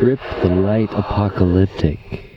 Trip the Light Apocalyptic.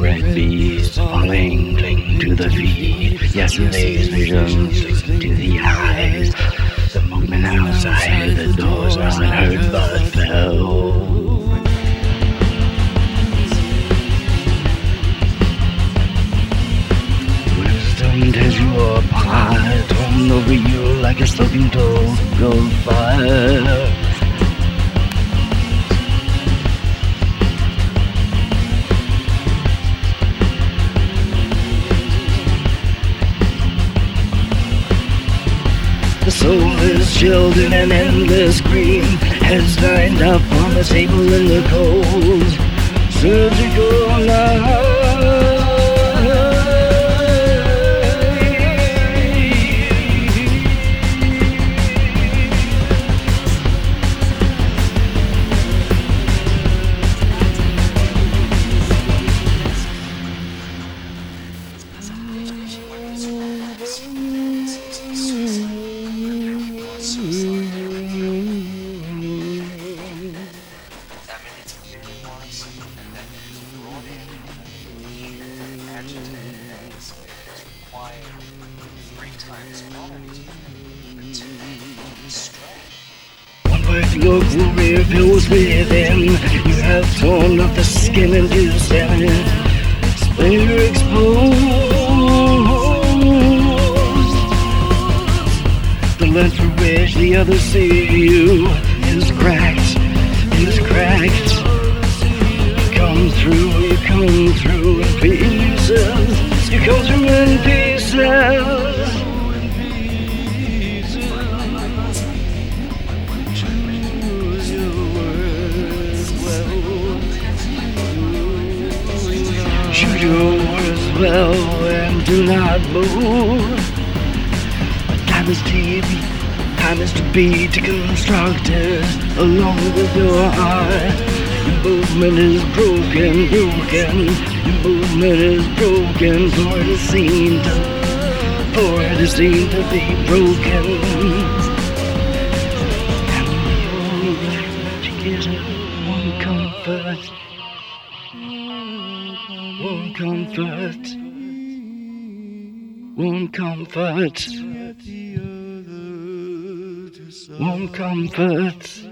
Red bees falling to the feet. Yesterday's visions to the eyes. The movement outside the doors unheard but fell. Tears you apart, torn over you like a smoking dog of fire. In an endless green, heads lined up on the table in the cold. Surgical knife. Quality. One by your glory fills within. You have torn off the skin and you stand. Splendor exposed. The lens for which the others see you is cracked, is cracked. You come through, you come through in pieces. You come through in pieces. Move. Time is be, time is to be deconstructed along with your heart. Your movement is broken, broken. Your movement is broken, for it is seen to, for it is seen to be broken. One comfort, one comfort, one comfort, one comfort.